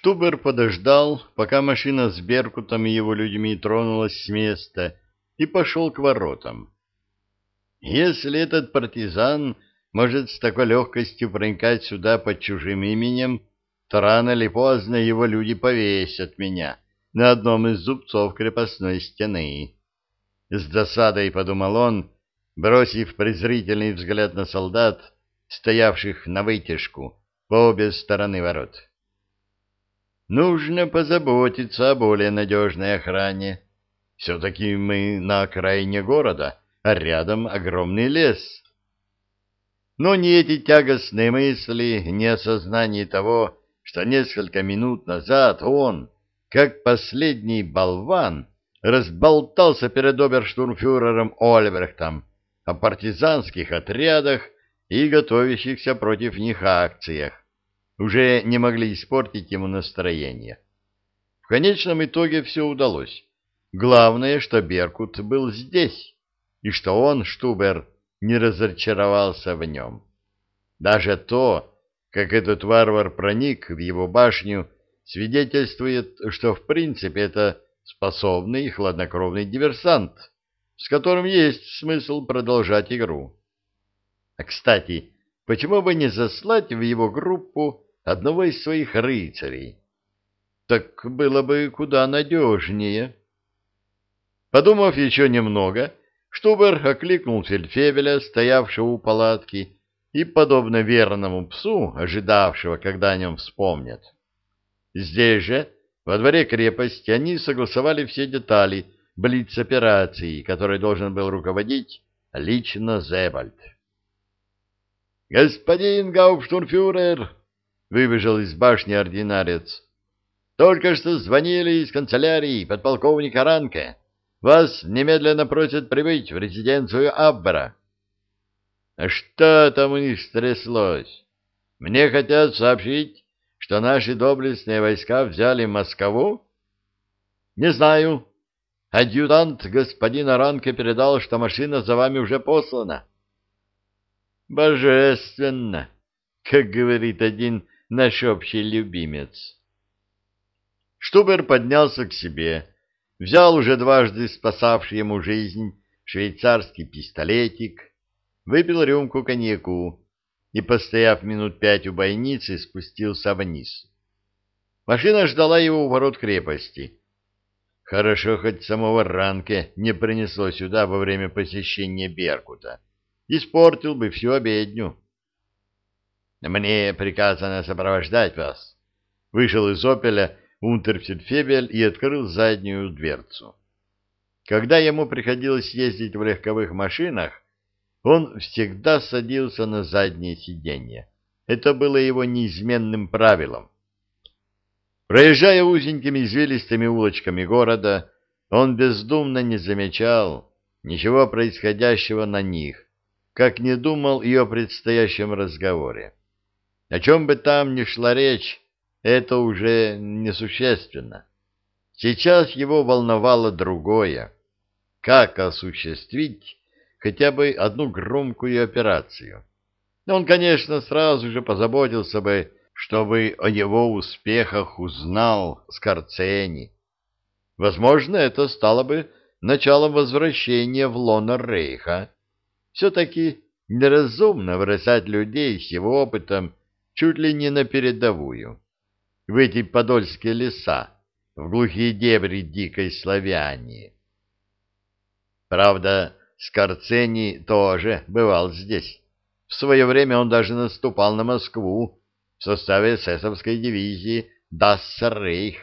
Штубер подождал, пока машина с Беркутом и его людьми тронулась с места, и пошел к воротам. Если этот партизан может с такой легкостью проникать сюда под чужим именем, то рано или поздно его люди повесят меня на одном из зубцов крепостной стены. С досадой подумал он, бросив презрительный взгляд на солдат, стоявших на вытяжку по обе стороны ворот. Нужно позаботиться о более надежной охране. Все-таки мы на окраине города, а рядом огромный лес. Но ни эти тягостные мысли, ни осознание того, что несколько минут назад он, как последний болван, разболтался перед оберштурмфюрером Ольбрехтом о партизанских отрядах и готовящихся против них акциях, уже не могли испортить ему настроение. В конечном итоге все удалось. Главное, что Беркут был здесь, и что он, Штубер, не разочаровался в нем. Даже то, как этот варвар проник в его башню, свидетельствует, что в принципе это способный и хладнокровный диверсант, с которым есть смысл продолжать игру. А, кстати, почему бы не заслать в его группу одного из своих рыцарей. Так было бы куда надежнее. Подумав еще немного, Штубер окликнул фельдфебеля, стоявшего у палатки, и, подобно верному псу, ожидавшего, когда о нем вспомнят. Здесь же, во дворе крепости, они согласовали все детали блиц-операции, которой должен был руководить лично Зебальд. «Господин Гауптштурмфюрер!» Выбежал из башни ординарец. Только что звонили из канцелярии подполковника Ранке. Вас немедленно просят прибыть в резиденцию Аббера. А что там у них стряслось? Мне хотят сообщить, что наши доблестные войска взяли Москву? Не знаю. Адъютант господина Ранке передал, что машина за вами уже послана. Божественно, как говорит один наш общий любимец. Штубер поднялся к себе, взял уже дважды спасавший ему жизнь швейцарский пистолетик, выпил рюмку коньяку и, постояв минут пять у бойницы, спустился вниз. Машина ждала его у ворот крепости. Хорошо, хоть самого Ранке не принесло сюда во время посещения Беркута. Испортил бы всю обедню. Мне приказано сопровождать вас. Вышел из «Опеля» унтерфельдфебель и открыл заднюю дверцу. Когда ему приходилось ездить в легковых машинах, он всегда садился на заднее сиденье. Это было его неизменным правилом. Проезжая узенькими извилистыми улочками города, он бездумно не замечал ничего происходящего на них, как не думал и о предстоящем разговоре. О чем бы там ни шла речь, это уже несущественно. Сейчас его волновало другое. Как осуществить хотя бы одну громкую операцию? Он, конечно, сразу же позаботился бы, чтобы о его успехах узнал Скорцени. Возможно, это стало бы началом возвращения в лоно Рейха. Все-таки неразумно бросать людей с его опытом чуть ли не на передовую, в эти подольские леса, в глухие дебри дикой славянии. Правда, Скорцени тоже бывал здесь. В свое время он даже наступал на Москву в составе эсэсовской дивизии «Дассеррейх».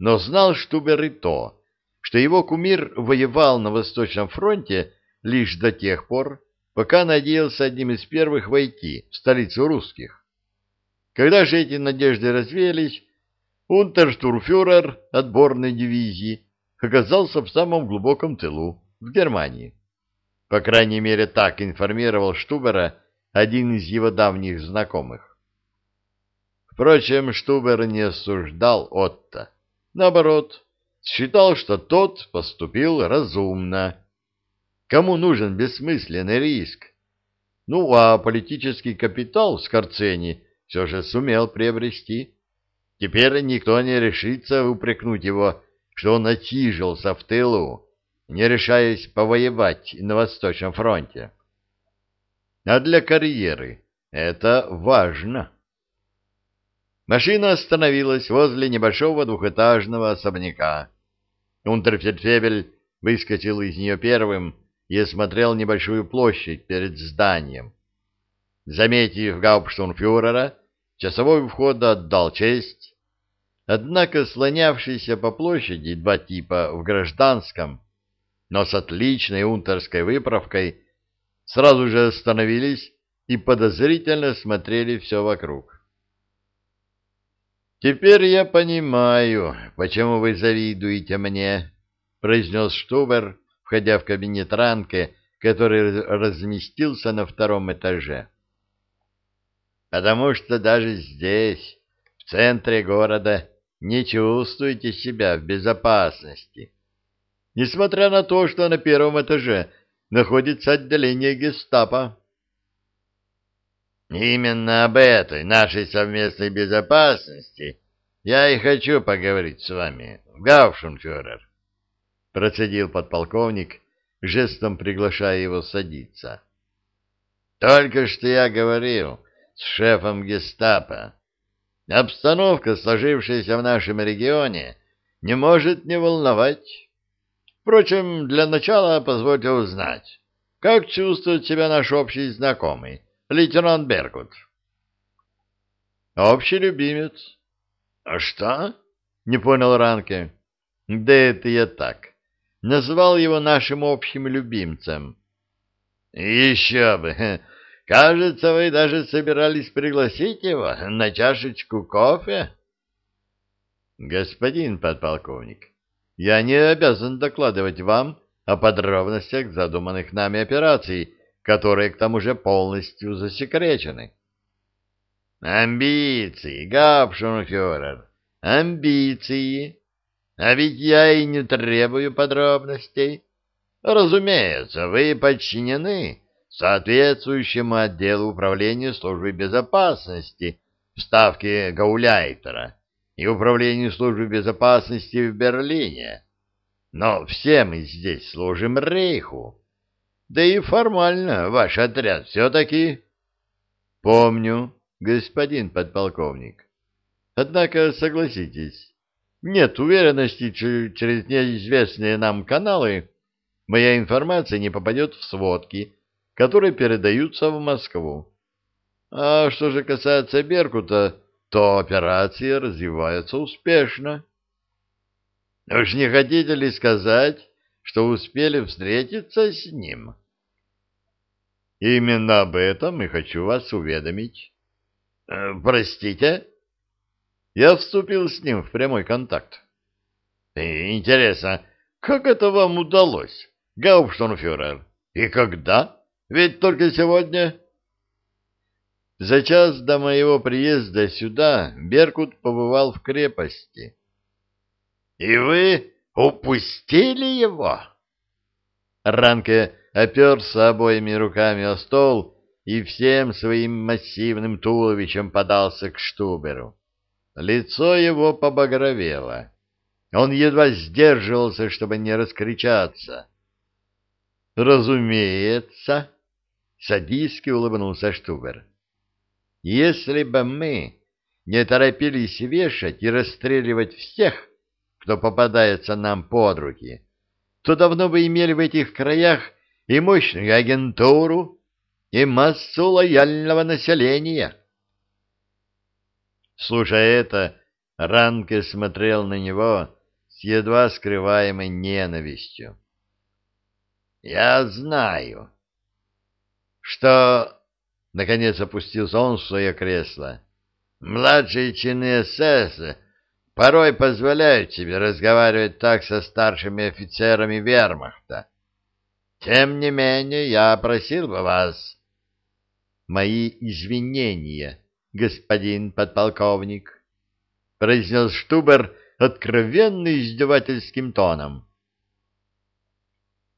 Но знал Штубер и то, что его кумир воевал на Восточном фронте лишь до тех пор, пока надеялся одним из первых войти в столицу русских. Когда же эти надежды развеялись, унтерштурфюрер отборной дивизии оказался в самом глубоком тылу, в Германии. По крайней мере, так информировал Штубера один из его давних знакомых. Впрочем, Штубер не осуждал Отто. Наоборот, считал, что тот поступил разумно Кому нужен бессмысленный риск? Ну, а политический капитал Скорцени все же сумел приобрести. Теперь никто не решится упрекнуть его, что он отижился в тылу, не решаясь повоевать на Восточном фронте. А для карьеры это важно. Машина остановилась возле небольшого двухэтажного особняка. Унтерфельдфебель выскочил из нее первым и осмотрел небольшую площадь перед зданием. Заметив гауптштурмфюрера, часовой входа отдал честь. Однако слонявшиеся по площади два типа в гражданском, но с отличной унтерской выправкой, сразу же остановились и подозрительно смотрели все вокруг. «Теперь я понимаю, почему вы завидуете мне», — произнес Штубер, входя в кабинет Ранке, который разместился на втором этаже потому что даже здесь, в центре города, не чувствуете себя в безопасности. Несмотря на то, что на первом этаже находится отделение гестапо. Именно об этой нашей совместной безопасности я и хочу поговорить с вами, Гауфшенфюрер, процедил подполковник, жестом приглашая его садиться. Только что я говорил, с шефом гестапо. Обстановка, сложившаяся в нашем регионе, не может не волновать. Впрочем, для начала позвольте узнать, как чувствует себя наш общий знакомый, лейтенант Беркут. Общий любимец. А что? Не понял Ранке. Да это я так. Назвал его нашим общим любимцем. Еще бы! Кажется, вы даже собирались пригласить его на чашечку кофе. Господин подполковник, я не обязан докладывать вам о подробностях задуманных нами операций, которые к тому же полностью засекречены. Амбиции, Гапшунфюрер, амбиции. А ведь я и не требую подробностей. Разумеется, вы подчинены соответствующему отделу управления службы безопасности в ставке Гауляйтера и управлению службы безопасности в Берлине. Но все мы здесь служим Рейху. Да и формально ваш отряд все-таки... Помню, господин подполковник. Однако, согласитесь, нет уверенности, через неизвестные нам каналы моя информация не попадет в сводки которые передаются в Москву. А что же касается Беркута, то операция развивается успешно. Уж не хотите ли сказать, что успели встретиться с ним? Именно об этом и хочу вас уведомить. Э, простите? Я вступил с ним в прямой контакт. Интересно, как это вам удалось, Гауптштурмфюрер? И когда? Ведь только сегодня... За час до моего приезда сюда Беркут побывал в крепости. — И вы упустили его? Ранке оперся обоими руками о стол и всем своим массивным туловищем подался к Штуберу. Лицо его побагровело. Он едва сдерживался, чтобы не раскричаться. — Разумеется, Садистски улыбнулся Штубер. Если бы мы не торопились вешать и расстреливать всех, кто попадается нам под руки, то давно бы имели в этих краях и мощную агентуру, и массу лояльного населения. Слушая это, Ранке смотрел на него с едва скрываемой ненавистью. — Я знаю, что... Наконец опустился он в свое кресло. Младшие чины СС порой позволяют себе разговаривать так со старшими офицерами вермахта. Тем не менее, я просил бы вас... Мои извинения, господин подполковник, произнес Штубер откровенно издевательским тоном.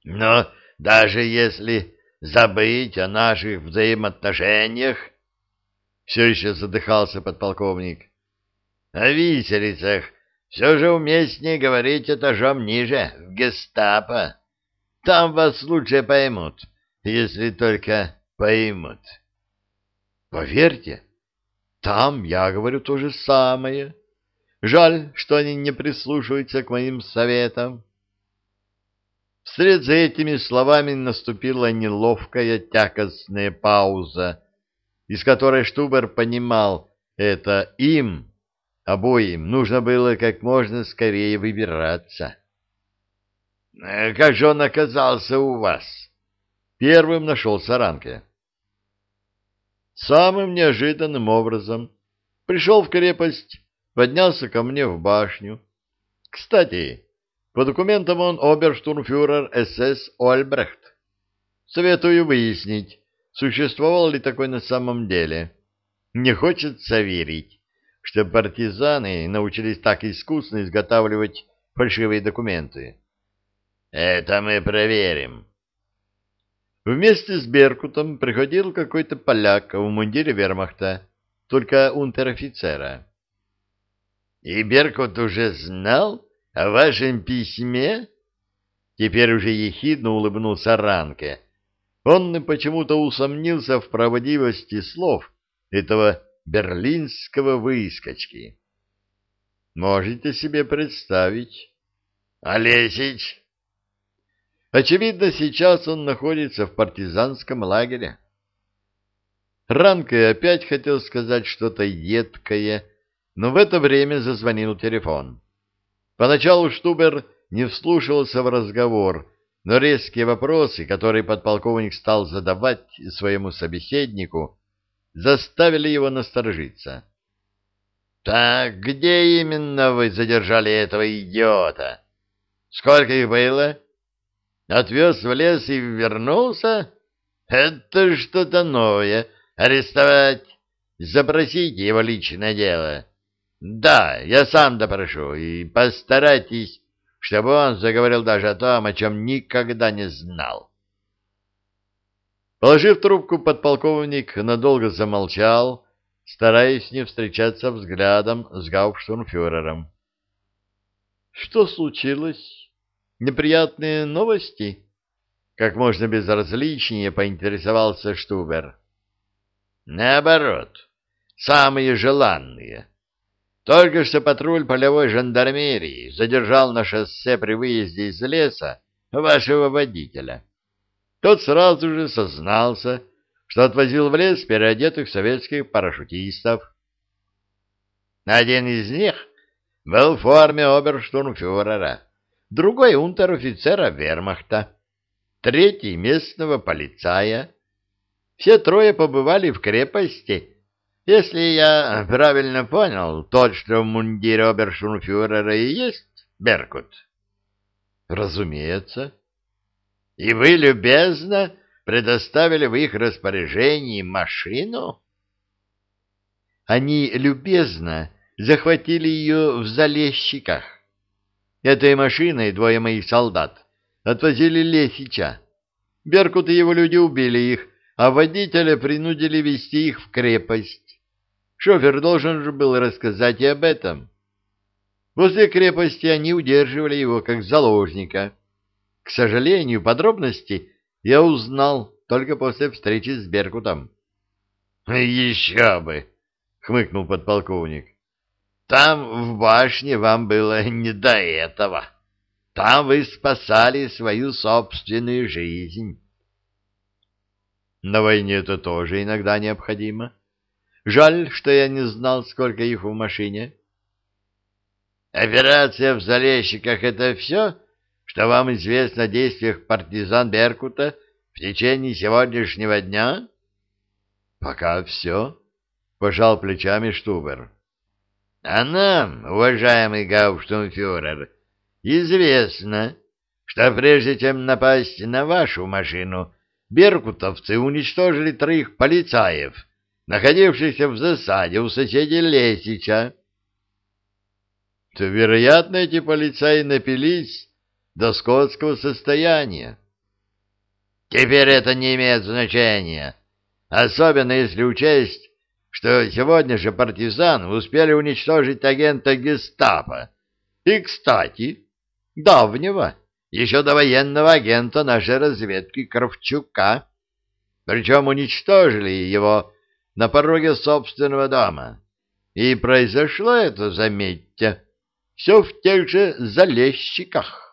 Но даже если забыть о наших взаимоотношениях? Все еще задыхался подполковник. О виселицах все же уместнее говорить этажом ниже, в гестапо. Там вас лучше поймут, если только поймут. Поверьте, там я говорю то же самое. Жаль, что они не прислушиваются к моим советам. Вслед за этими словами наступила неловкая тягостная пауза, из которой Штубер понимал, это им Обоим нужно было как можно скорее выбираться. «Э, — Как же он оказался у вас? Первым нашелся Ранке. Самым неожиданным образом. Пришел в крепость, поднялся ко мне в башню. Кстати, по документам он оберштурмфюрер СС Ольбрехт. Советую выяснить, существовал ли такой на самом деле. Не хочется верить что партизаны научились так искусно изготавливать фальшивые документы. Это мы проверим. Вместе с Беркутом приходил какой-то поляк в мундире вермахта, только унтер-офицера. И Беркут уже знал о вашем письме? Теперь уже ехидно улыбнулся Ранке. Он почему-то усомнился в правдивости слов этого берлинского выскочки. Можете себе представить? Олесич? Очевидно, сейчас он находится в партизанском лагере. Ранка опять хотел сказать что-то едкое, но в это время зазвонил телефон. Поначалу Штубер не вслушивался в разговор, но резкие вопросы, которые подполковник стал задавать своему собеседнику, заставили его насторожиться. — Так где именно вы задержали этого идиота? Сколько их было? Отвез в лес и вернулся? Это что-то новое. Арестовать? Запросите его личное дело. Да, я сам допрошу, и постарайтесь, чтобы он заговорил даже о том, о чем никогда не знал. Положив трубку, подполковник надолго замолчал, стараясь не встречаться взглядом с гауптштурмфюрером. — Что случилось? Неприятные новости? Как можно безразличнее поинтересовался Штубер. — Наоборот, самые желанные. Только что патруль полевой жандармерии задержал на шоссе при выезде из леса вашего водителя. — тот сразу же сознался, что отвозил в лес переодетых советских парашютистов. Один из них был в форме оберштурмфюрера, другой — унтер-офицера вермахта, третий — местного полицая. Все трое побывали в крепости. Если я правильно понял, тот, что в мундире оберштурмфюрера и есть Беркут. Разумеется. И вы любезно предоставили в их распоряжении машину? Они любезно захватили ее в залезчиках. Этой машиной двое моих солдат отвозили Лесича. Беркут и его люди убили их, а водителя принудили вести их в крепость. Шофер должен же был рассказать и об этом. Возле крепости они удерживали его как заложника. К сожалению, подробности я узнал только после встречи с Беркутом. — Еще бы! — хмыкнул подполковник. — Там в башне вам было не до этого. Там вы спасали свою собственную жизнь. На войне это тоже иногда необходимо. Жаль, что я не знал, сколько их в машине. Операция в Залещиках — это все? — что вам известно о действиях партизан Беркута в течение сегодняшнего дня? — Пока все, — пожал плечами Штубер. — А нам, уважаемый гауптштумфюрер, известно, что прежде чем напасть на вашу машину, беркутовцы уничтожили троих полицаев, находившихся в засаде у соседей Лесича. — То, вероятно, эти полицаи напились до скотского состояния. Теперь это не имеет значения, особенно если учесть, что сегодня же партизан успели уничтожить агента гестапо. И, кстати, давнего, еще до военного агента нашей разведки Кравчука. Причем уничтожили его на пороге собственного дома. И произошло это, заметьте, все в тех же залезчиках.